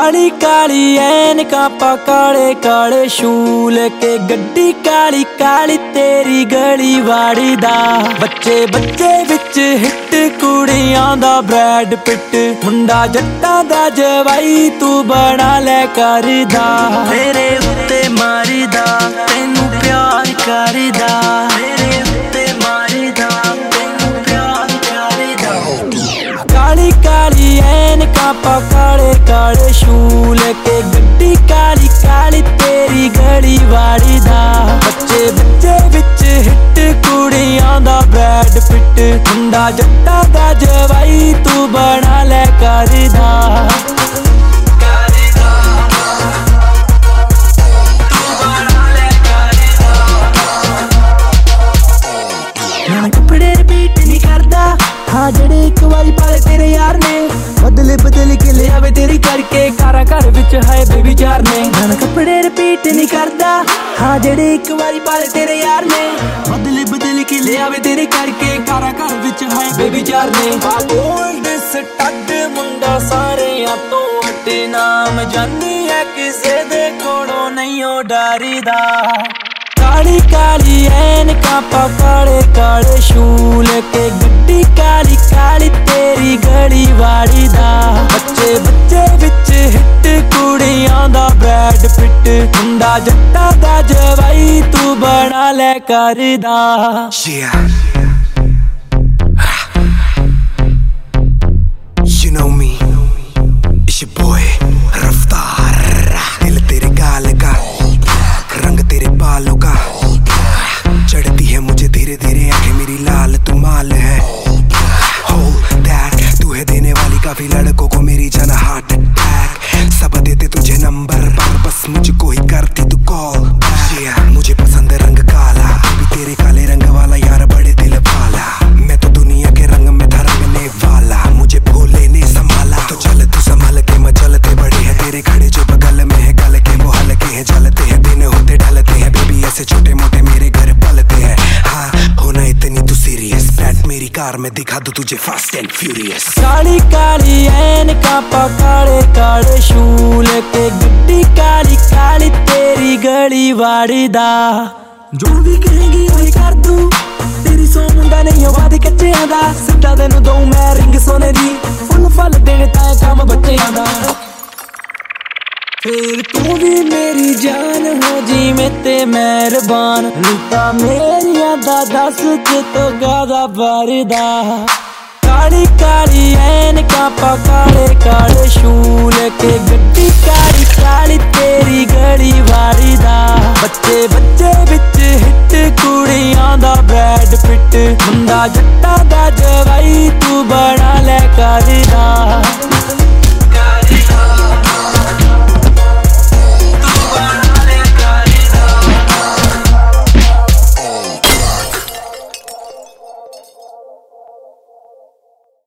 ਕਾਲੀ ਕਾਲੀ ਐਨਕਾਂ ਪਾ ਕਾਲੇ ਕਾਲੇ ਸ਼ੂਲ ਕੇ ਗੱਡੀ ਕਾਲੀ ਕਾਲੀ ਤੇਰੀ ਗਲੀ ਵਾੜੀ ਦਾ। ਬੱਚੇ ਬੱਚੇ ਵਿੱਚ ਹਿੱਟ ਕੁੜੀਆਂ ਦਾ ਬ੍ਰੈਡ ਪਿੱਟ। ਮੁੰਡਾ ਜੱਟਾਂ ਦਾ ਜਵਾਈ ਤੂੰ ਬਣਾ ਲੈ ਕਰਦਾ। ਤੇਰੇ ਉੱਤੇ ਮਾਰੀਦਾ, ਤੈਨੂੰ ਪਿਆਰ ਕਰਦਾ। ਤੇਰੇ ਉੱਤੇ ਮਾਰੀਦਾ, ਤੈਨੂੰ ਪਿਆਰ ਕਰਦਾ। ਕਾਲੀ ਕਾਲੀ ਐਨਕਾਂ ਪਾ ਕਾਲੇ ਲੈ ਕੇ ਗੱਡੀ ਕਾਲੀ ਕਾਲੀ ਤੇਰੀ ਗਲੀ ਵਾਲੀ ਦਾ। ਬੱਚੇ ਬੱਚੇ ਵਿੱਚ ਹਿੱਟ, ਕੁੜੀਆਂ ਦਾ ਬੈਡ ਫਿੱਟ। ਮੁੰਡਾ ਜੱਟਾ ਦਾ ਜਵਾਈ ਤੂੰ ਬਣਾ ਲੈ ਕਰਦਾ ਬਦਲੇ ਬਦਲ ਕੇ ਲਿਆਵੇ ਤੇਰੀ ਕਰਕੇ। ਕਾਰਾ ਘਰ ਵਿੱਚ ਹੈ ਬੇਬੀ ਚਾਰ ਨੇ। ਨਾ ਕੱਪੜੇ ਰਿਪੀਟ ਨਹੀਂ ਕਰਦਾ। ਹਾਂ ਜਿਹੜੇ ਇੱਕ ਵਾਰੀ ਪਾਲੇ ਤੇਰੇ ਯਾਰ ਨੇ। ਬਦਲੇ ਬਦਲ ਕੇ ਲਿਆਵੇ ਤੇਰੇ ਕਰਕੇ। ਕਾਰਾ ਘਰ ਵਿੱਚ ਹੈ ਬੇਬੀ ਚਾਰ ਨੇ। ਓਲਡ ਸਟੱਡ ਮੁੰਡਾ ਸਾਰਿਆਂ ਤੋਂ ਅੱਡੇ ਨਾਮ ਜਾਨੀ ਹੈ ਕਿਸੇ ਦੇ ਕੋਲੋਂ ਨਹੀਂ ਉਹ ਡਰਦਾ। ਕਾਲੀ ਕਾਲੀ ਐਨਕਾਂ ਪਾ ਕਾਲੇ ਕਾਲੇ ਸ਼ੂਲ ਕੇ ਦਾ ਬ੍ਰੈਡ ਪਿੱਟ ਮੁੰਡਾ ਜੱਟਾਂ ਦਾ ਜਵਾਈ ਤੂੰ ਬਣਾ ਲੈ ਕਰਦਾ Yeah. You know me. It's your boy, रफ्तार दिल तेरे गाल का रंग तेरे बालों का चढ़ती है मुझे धीरे धीरे आंखें मेरी लाल तू माल है Hold that तू है देने वाली काफी लड़कों को मेरी जन हार्ट अटैक सब देते तुझे नंबर। पर बस मुझको ही करती तू कॉल yeah, मुझे पसंद है रंग काला। भी तेरे काले रंग वाला यार बड़े दिल वाला। मैं तो दुनिया के रंग में था रंगने वाला। मुझे भोले ने संभाला। तो चल तू संभाल के मचलते बड़े है। तेरे खड़े जो बगल में है गल के वो हल्के हैं। जलते हैं दिन होते ढलते हैं। बेबी ऐसे छोटे मोटे मेरे घर बैठ मेरी कार में दिखा दू तुझे फास्ट एंड फ्यूरियस ਕਾਲੀ ਕਾਲੀ ਐਨਕਾਂ ਪਾ ਕਾਲੇ ਕਾਲੇ ਸ਼ੂਲ ਕੇ ਗੱਡੀ ਕਾਲੀ ਕਾਲੀ ਤੇਰੀ ਗਲੀ ਵਾੜੀ ਦਾ ਜੋ ਵੀ ਕਹੇਗੀ ਉਹੀ ਕਰ ਦੂੰ ਤੇਰੀ ਸੋ ਮੁੰਡਾ ਨਹੀਂ ਆਵਾਜ਼ ਕੱਚਿਆਂ ਦਾ ਸਿੱਧਾ ਤੈਨੂੰ ਦਊਂ ਮੈਂ ਰਿੰਗ ਸੋਨੇ ਦੀ ਫੁੱਲ ਫਲ ਦੇਣੇ ਤਾਂ ਇਹ ਕੰਮ ਬੱਚਿਆਂ ਦਾ ਫੇਰ ਤੂੰ ਵੀ ਮੇਰੀ ਜਾਨ ਹੋ ਜਿਵੇਂ ਤੇ ਮਿਹਰਬਾਨ। ਨੀਤਾ ਮੇਰੀਆਂ ਦਾ ਦੱਸ ਕਿਤੋਂ ਗਾਦਾ ਬਰਦਾ ਕਾਲੀ ਕਾਲੀ ਐਨਕਾਂ ਪਾ ਕਾਲੇ ਕਾਲੇ ਸ਼ੂਲ ਕੇ ਗੱਡੀ ਕਾਲੀ ਕਾਲੀ ਤੇਰੀ ਗਲੀ ਵਾਰੀ ਦਾ ਬੱਚੇ ਬੱਚੇ ਵਿੱਚ ਹਿੱਟ ਕੁੜੀਆਂ ਦਾ ਬ੍ਰੈਡ ਪਿੱਟ ਮੁੰਡਾ ਜੱਟਾਂ ਦਾ ਜਵਾਈ ਤੂੰ ਬਣਾ ਲੈ ਕਰਦਾ।